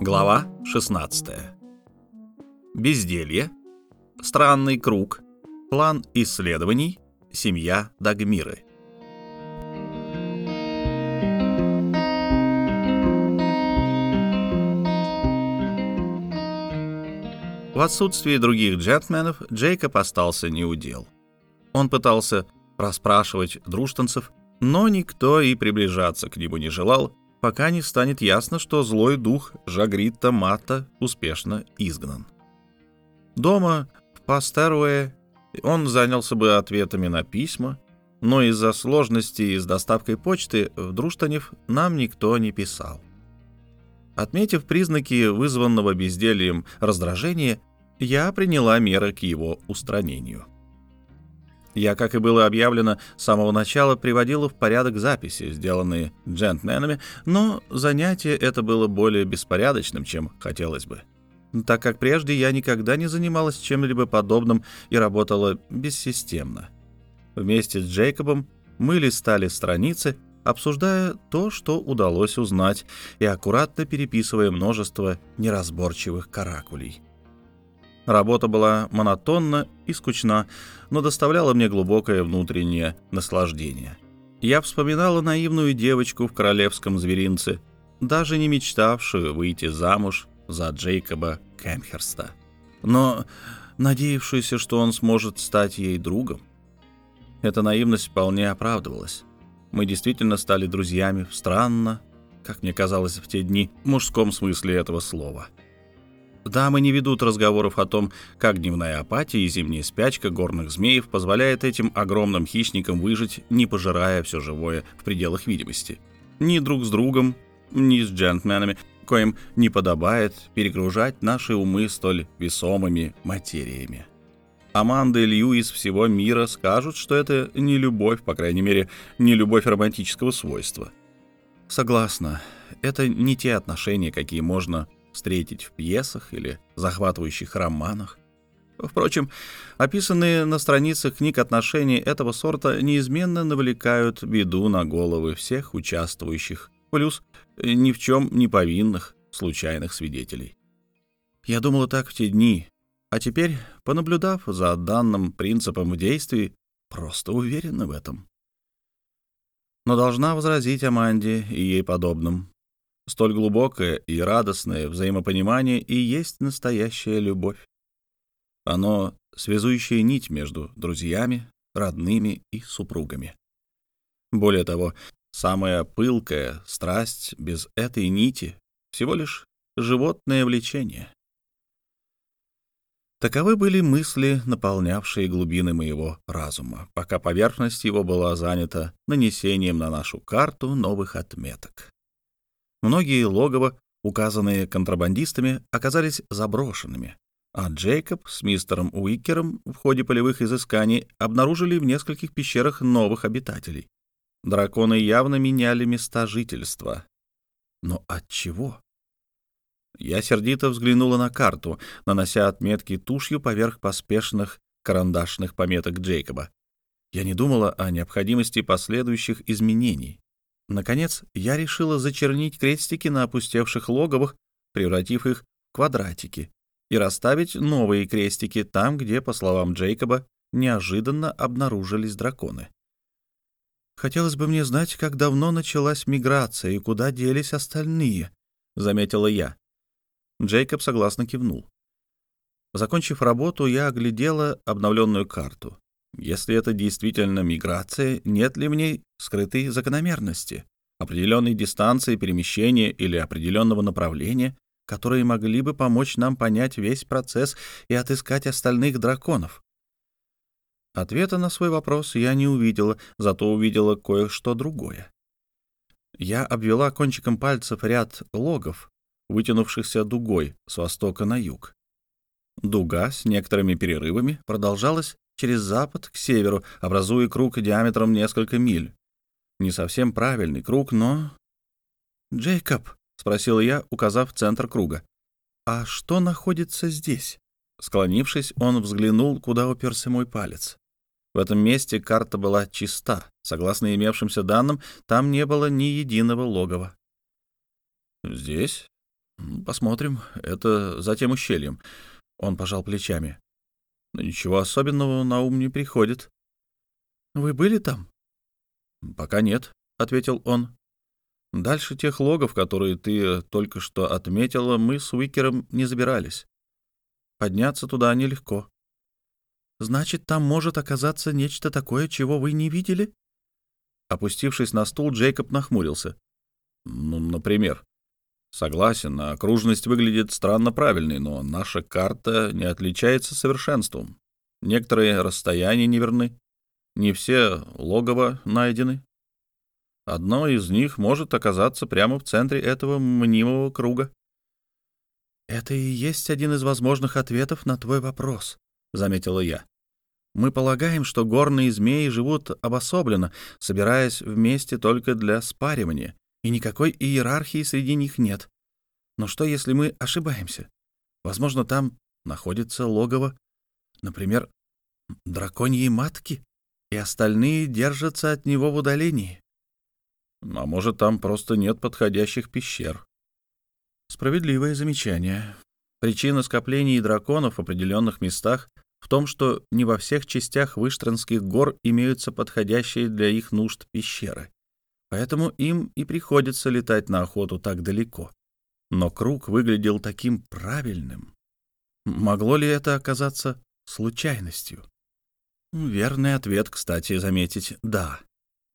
Глава 16. Безделье. Странный круг. План исследований. Семья Дагмиры. В отсутствие других джентльменов Джейкоб остался неудел. Он пытался расспрашивать друштанцев, но никто и приближаться к нему не желал, пока не станет ясно, что злой дух Жагрита Мата успешно изгнан. Дома в Пастеруэ он занялся бы ответами на письма, но из-за сложностей с доставкой почты в Друштанев нам никто не писал. Отметив признаки вызванного бездельем раздражения, я приняла меры к его устранению. Я, как и было объявлено, с самого начала приводила в порядок записи, сделанные джентльменами, но занятие это было более беспорядочным, чем хотелось бы, так как прежде я никогда не занималась чем-либо подобным и работала бессистемно. Вместе с Джейкобом мы листали страницы, обсуждая то, что удалось узнать, и аккуратно переписывая множество неразборчивых каракулей. Работа была монотонна и скучна, но доставляла мне глубокое внутреннее наслаждение. Я вспоминала наивную девочку в королевском зверинце, даже не мечтавшую выйти замуж за Джейкоба Кэмхерста, но надеявшуюся, что он сможет стать ей другом. Эта наивность вполне оправдывалась. Мы действительно стали друзьями в странно, как мне казалось в те дни, мужском смысле этого слова. Дамы не ведут разговоров о том, как дневная апатия и зимняя спячка горных змеев позволяет этим огромным хищникам выжить, не пожирая все живое в пределах видимости. Ни друг с другом, ни с джентльменами, коим не подобает перегружать наши умы столь весомыми материями. Аманда и Лью из всего мира скажут, что это не любовь, по крайней мере, не любовь романтического свойства. Согласна, это не те отношения, какие можно встретить в пьесах или захватывающих романах. Впрочем, описанные на страницах книг отношения этого сорта неизменно навлекают беду на головы всех участвующих, плюс ни в чем не повинных случайных свидетелей. Я думала так в те дни, а теперь, понаблюдав за данным принципом в действии, просто уверена в этом. Но должна возразить Аманде и ей подобным. Столь глубокое и радостное взаимопонимание и есть настоящая любовь. Оно — связующая нить между друзьями, родными и супругами. Более того, самая пылкая страсть без этой нити — всего лишь животное влечение. Таковы были мысли, наполнявшие глубины моего разума, пока поверхность его была занята нанесением на нашу карту новых отметок. Многие логово, указанные контрабандистами, оказались заброшенными, а Джейкоб с мистером Уикером в ходе полевых изысканий обнаружили в нескольких пещерах новых обитателей. Драконы явно меняли места жительства. Но от чего? Я сердито взглянула на карту, нанося отметки тушью поверх поспешных карандашных пометок Джейкоба. Я не думала о необходимости последующих изменений. Наконец, я решила зачернить крестики на опустевших логовых, превратив их в квадратики, и расставить новые крестики там, где, по словам Джейкоба, неожиданно обнаружились драконы. «Хотелось бы мне знать, как давно началась миграция и куда делись остальные», — заметила я. Джейкоб согласно кивнул. Закончив работу, я оглядела обновленную карту. Если это действительно миграция, нет ли в ней скрытой закономерности, определенной дистанции перемещения или определенного направления, которые могли бы помочь нам понять весь процесс и отыскать остальных драконов? Ответа на свой вопрос я не увидела, зато увидела кое-что другое. Я обвела кончиком пальцев ряд логов, вытянувшихся дугой с востока на юг. Дуга с некоторыми перерывами продолжалась через запад к северу, образуя круг диаметром несколько миль. Не совсем правильный круг, но... «Джейкоб», — спросил я, указав центр круга, — «а что находится здесь?» Склонившись, он взглянул, куда уперся мой палец. В этом месте карта была чиста. Согласно имевшимся данным, там не было ни единого логова. «Здесь? Посмотрим. Это за тем ущельем». Он пожал плечами. «Но ничего особенного на ум не приходит». «Вы были там?» «Пока нет», — ответил он. «Дальше тех логов, которые ты только что отметила, мы с Уикером не забирались. Подняться туда нелегко». «Значит, там может оказаться нечто такое, чего вы не видели?» Опустившись на стул, Джейкоб нахмурился. «Ну, например». «Согласен, окружность выглядит странно правильной, но наша карта не отличается совершенством. Некоторые расстояния неверны. Не все логово найдены. Одно из них может оказаться прямо в центре этого мнимого круга. «Это и есть один из возможных ответов на твой вопрос», — заметила я. «Мы полагаем, что горные змеи живут обособленно, собираясь вместе только для спаривания, и никакой иерархии среди них нет. Но что, если мы ошибаемся? Возможно, там находится логово, например, драконьей матки?» и остальные держатся от него в удалении. А может, там просто нет подходящих пещер. Справедливое замечание. Причина скоплений драконов в определенных местах в том, что не во всех частях Выштранских гор имеются подходящие для их нужд пещеры. Поэтому им и приходится летать на охоту так далеко. Но круг выглядел таким правильным. Могло ли это оказаться случайностью? Верный ответ, кстати, заметить «да».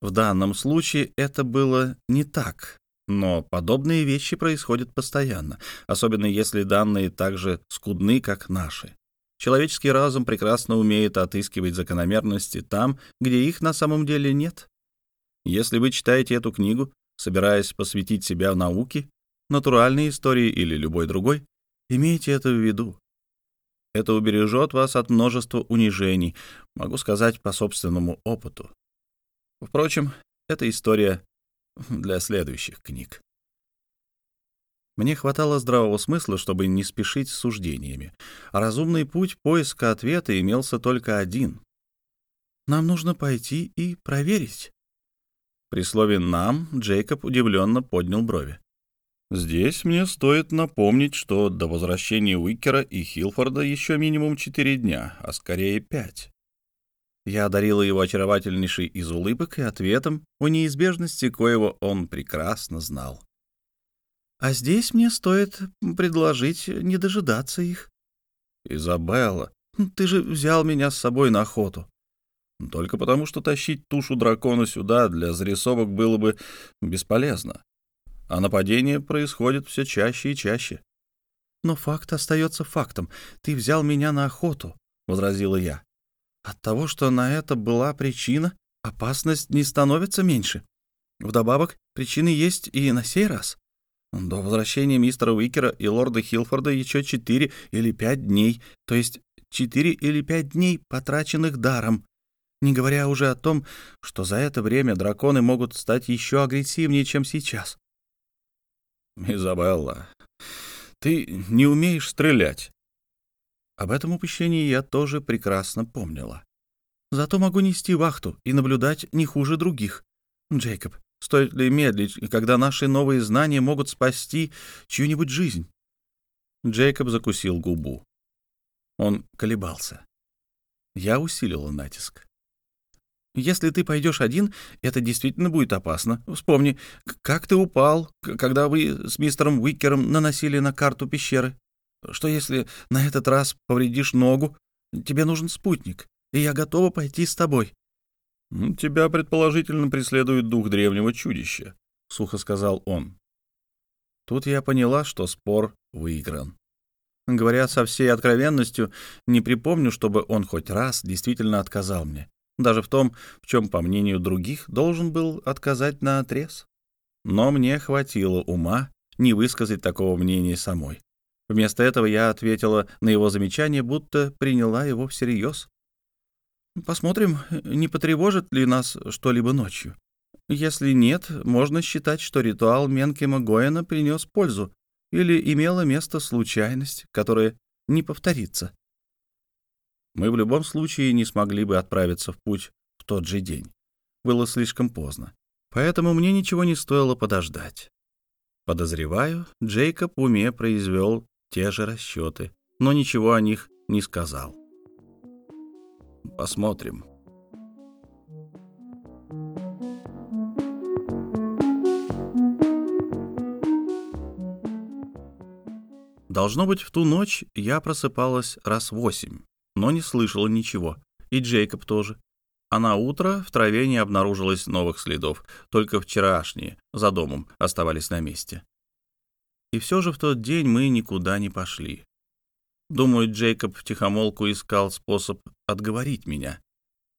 В данном случае это было не так, но подобные вещи происходят постоянно, особенно если данные так же скудны, как наши. Человеческий разум прекрасно умеет отыскивать закономерности там, где их на самом деле нет. Если вы читаете эту книгу, собираясь посвятить себя науке, натуральной истории или любой другой, имейте это в виду. Это убережет вас от множества унижений, могу сказать по собственному опыту. Впрочем, это история для следующих книг. Мне хватало здравого смысла, чтобы не спешить с суждениями, а разумный путь поиска ответа имелся только один. Нам нужно пойти и проверить. При слове «нам» Джейкоб удивленно поднял брови. Здесь мне стоит напомнить, что до возвращения Уикера и Хилфорда еще минимум четыре дня, а скорее пять. Я одарила его очаровательнейшей из улыбок и ответом о неизбежности, коего он прекрасно знал. «А здесь мне стоит предложить не дожидаться их». «Изабелла, ты же взял меня с собой на охоту. Только потому, что тащить тушу дракона сюда для зарисовок было бы бесполезно а нападения происходят все чаще и чаще. «Но факт остается фактом. Ты взял меня на охоту», — возразила я. «От того, что на это была причина, опасность не становится меньше. Вдобавок, причины есть и на сей раз. До возвращения мистера Уикера и лорда Хилфорда еще четыре или пять дней, то есть четыре или пять дней, потраченных даром, не говоря уже о том, что за это время драконы могут стать еще агрессивнее, чем сейчас. «Изабелла, ты не умеешь стрелять». Об этом упущении я тоже прекрасно помнила. Зато могу нести вахту и наблюдать не хуже других. Джейкоб, стоит ли медлить, когда наши новые знания могут спасти чью-нибудь жизнь? Джейкоб закусил губу. Он колебался. Я усилила натиск. Если ты пойдешь один, это действительно будет опасно. Вспомни, как ты упал, когда вы с мистером Уикером наносили на карту пещеры. Что если на этот раз повредишь ногу? Тебе нужен спутник, и я готова пойти с тобой. — Тебя, предположительно, преследует дух древнего чудища, — сухо сказал он. Тут я поняла, что спор выигран. Говоря со всей откровенностью, не припомню, чтобы он хоть раз действительно отказал мне даже в том, в чем, по мнению других, должен был отказать на отрез. Но мне хватило ума не высказать такого мнения самой. Вместо этого я ответила на его замечание, будто приняла его всерьез. Посмотрим, не потревожит ли нас что-либо ночью. Если нет, можно считать, что ритуал Менкема Гоэна принес пользу или имела место случайность, которая не повторится. Мы в любом случае не смогли бы отправиться в путь в тот же день. Было слишком поздно. Поэтому мне ничего не стоило подождать. Подозреваю, Джейкоб в уме произвел те же расчеты, но ничего о них не сказал. Посмотрим. Должно быть, в ту ночь я просыпалась раз восемь, но не слышала ничего. И Джейкоб тоже. А на утро в траве не обнаружилось новых следов, только вчерашние за домом оставались на месте. И все же в тот день мы никуда не пошли. Думаю, Джейкоб втихомолку искал способ отговорить меня.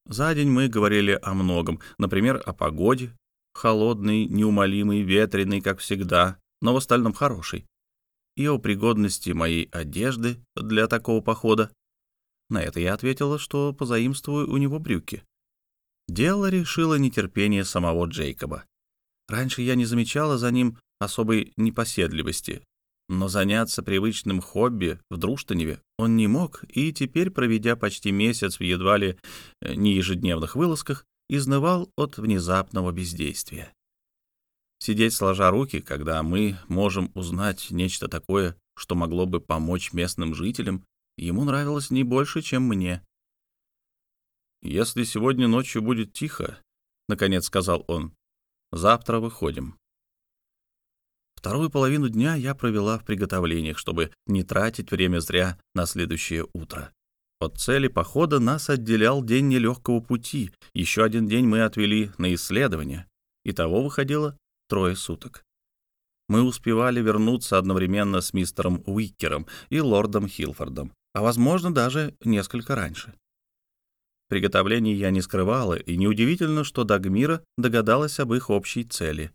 За день мы говорили о многом, например, о погоде, холодный, неумолимый, ветреный, как всегда, но в остальном хороший и о пригодности моей одежды для такого похода. На это я ответила, что позаимствую у него брюки. Дело решило нетерпение самого Джейкоба. Раньше я не замечала за ним особой непоседливости, но заняться привычным хобби в Друштаневе он не мог, и теперь, проведя почти месяц в едва ли э, не ежедневных вылазках, изнывал от внезапного бездействия. Сидеть сложа руки, когда мы можем узнать нечто такое, что могло бы помочь местным жителям, ему нравилось не больше, чем мне. «Если сегодня ночью будет тихо», — наконец сказал он, — «завтра выходим». Вторую половину дня я провела в приготовлениях, чтобы не тратить время зря на следующее утро. От цели похода нас отделял день нелегкого пути. Еще один день мы отвели на исследование. Итого выходило трое суток. Мы успевали вернуться одновременно с мистером Уикером и лордом Хилфордом, а, возможно, даже несколько раньше. Приготовлений я не скрывала, и неудивительно, что Дагмира догадалась об их общей цели.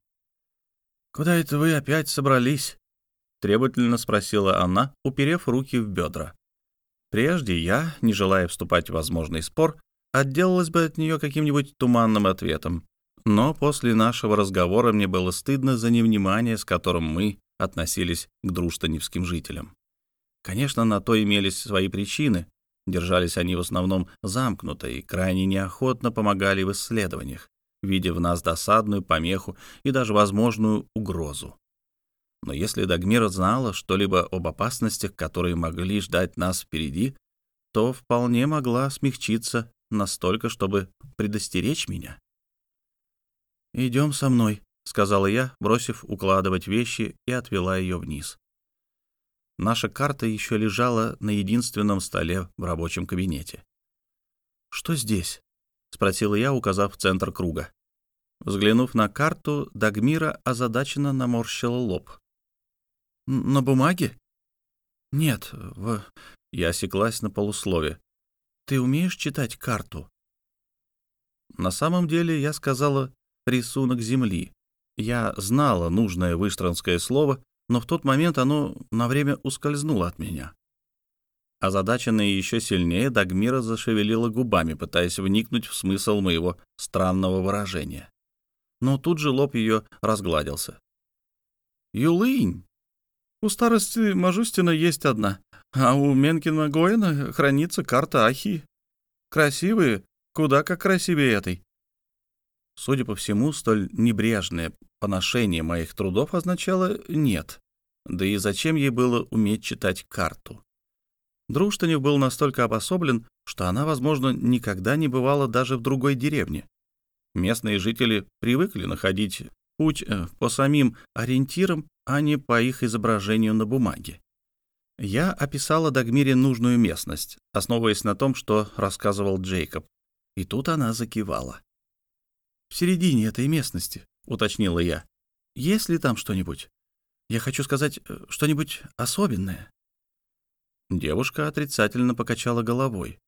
«Куда это вы опять собрались?» — требовательно спросила она, уперев руки в бедра. Прежде я, не желая вступать в возможный спор, отделалась бы от нее каким-нибудь туманным ответом, но после нашего разговора мне было стыдно за невнимание, с которым мы относились к друштаневским жителям. Конечно, на то имелись свои причины. Держались они в основном замкнуто и крайне неохотно помогали в исследованиях, видя в нас досадную помеху и даже возможную угрозу. Но если Дагмира знала что-либо об опасностях, которые могли ждать нас впереди, то вполне могла смягчиться настолько, чтобы предостеречь меня. «Идем со мной», — сказала я, бросив укладывать вещи и отвела ее вниз. Наша карта еще лежала на единственном столе в рабочем кабинете. «Что здесь?» — спросила я, указав в центр круга. Взглянув на карту, Дагмира озадаченно наморщила лоб. «На бумаге?» «Нет, в...» Я осеклась на полуслове. «Ты умеешь читать карту?» На самом деле я сказала рисунок Земли. Я знала нужное выштранское слово, но в тот момент оно на время ускользнуло от меня. Озадаченная еще сильнее, Дагмира зашевелила губами, пытаясь вникнуть в смысл моего странного выражения. Но тут же лоб ее разгладился. «Юлынь! У старости Мажустина есть одна, а у Менкина Гоина хранится карта Ахи. Красивые, куда как красивее этой. Судя по всему, столь небрежное поношение моих трудов означало «нет». Да и зачем ей было уметь читать карту? Друштанев был настолько обособлен, что она, возможно, никогда не бывала даже в другой деревне. Местные жители привыкли находить путь э, по самим ориентирам, а не по их изображению на бумаге. Я описала Дагмире нужную местность, основываясь на том, что рассказывал Джейкоб. И тут она закивала в середине этой местности», — уточнила я. «Есть ли там что-нибудь? Я хочу сказать, э, что-нибудь особенное». Девушка отрицательно покачала головой.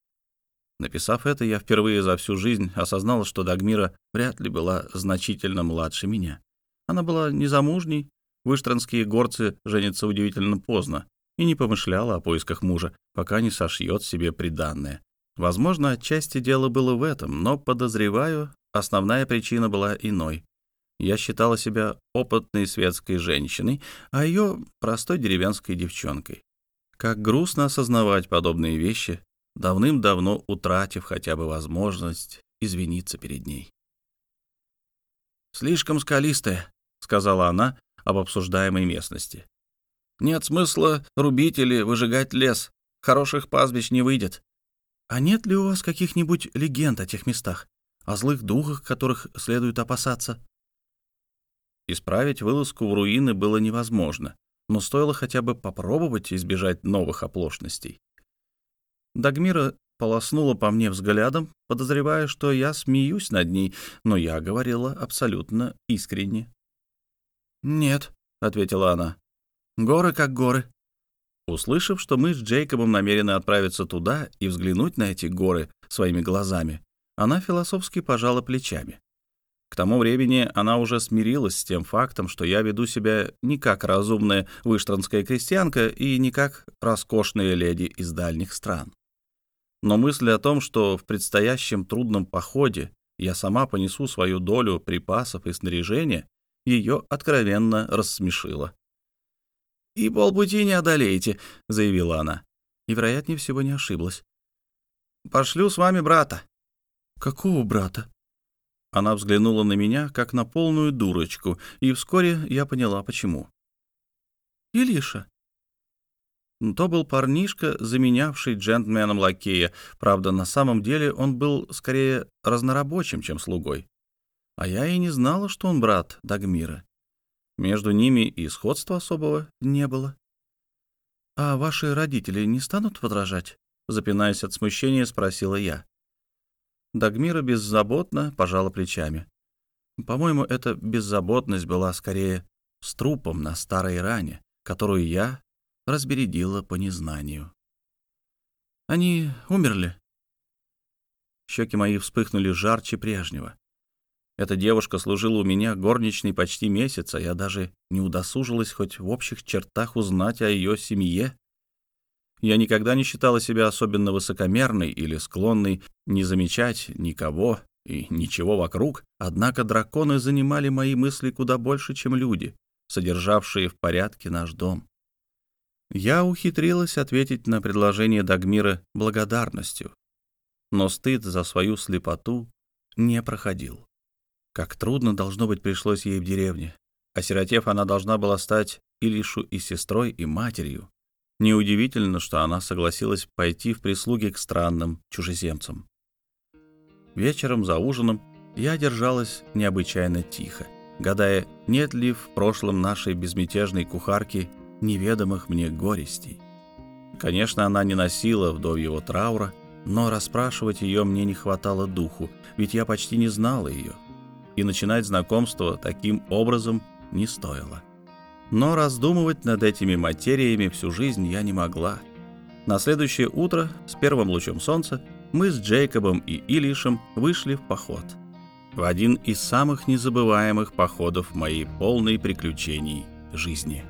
Написав это, я впервые за всю жизнь осознала, что Дагмира вряд ли была значительно младше меня. Она была незамужней, выштранские горцы женятся удивительно поздно, и не помышляла о поисках мужа, пока не сошьет себе приданное. Возможно, отчасти дело было в этом, но, подозреваю, Основная причина была иной. Я считала себя опытной светской женщиной, а ее простой деревенской девчонкой. Как грустно осознавать подобные вещи, давным-давно утратив хотя бы возможность извиниться перед ней. «Слишком скалистая», — сказала она об обсуждаемой местности. «Нет смысла рубить или выжигать лес. Хороших пастбищ не выйдет. А нет ли у вас каких-нибудь легенд о тех местах? О злых духах, которых следует опасаться?» Исправить вылазку в руины было невозможно, но стоило хотя бы попробовать избежать новых оплошностей. Дагмира полоснула по мне взглядом, подозревая, что я смеюсь над ней, но я говорила абсолютно искренне. «Нет», — ответила она, — «горы как горы». Услышав, что мы с Джейкобом намерены отправиться туда и взглянуть на эти горы своими глазами, она философски пожала плечами. К тому времени она уже смирилась с тем фактом, что я веду себя не как разумная выштранская крестьянка и не как роскошная леди из дальних стран. Но мысль о том, что в предстоящем трудном походе я сама понесу свою долю припасов и снаряжения, ее откровенно рассмешила. «И полпути не одолеете», — заявила она. И, вероятнее всего, не ошиблась. «Пошлю с вами брата». «Какого брата?» Она взглянула на меня, как на полную дурочку, и вскоре я поняла, почему. «Илиша», то был парнишка, заменявший джентльменом лакея. Правда, на самом деле он был скорее разнорабочим, чем слугой. А я и не знала, что он брат Дагмира. Между ними и сходства особого не было. «А ваши родители не станут возражать?» Запинаясь от смущения, спросила я. Дагмира беззаботно пожала плечами. По-моему, эта беззаботность была скорее с трупом на старой ране, которую я разбередила по незнанию. «Они умерли?» Щеки мои вспыхнули жарче прежнего. Эта девушка служила у меня горничной почти месяц, а я даже не удосужилась хоть в общих чертах узнать о ее семье. Я никогда не считала себя особенно высокомерной или склонной не замечать никого и ничего вокруг, однако драконы занимали мои мысли куда больше, чем люди, содержавшие в порядке наш дом. Я ухитрилась ответить на предложение Дагмира благодарностью, но стыд за свою слепоту не проходил. Как трудно, должно быть, пришлось ей в деревне. Осиротев, она должна была стать Илишу и сестрой, и матерью. Неудивительно, что она согласилась пойти в прислуги к странным чужеземцам. Вечером за ужином я держалась необычайно тихо, гадая, нет ли в прошлом нашей безмятежной кухарки неведомых мне горестей. Конечно, она не носила вдовьего траура, но расспрашивать ее мне не хватало духу, ведь я почти не знала ее, и начинать знакомство таким образом не стоило. Но раздумывать над этими материями всю жизнь я не могла. На следующее утро, с первым лучом солнца, мы с Джейкобом и Илишем вышли в поход. В один из самых незабываемых походов моей полной приключений жизни.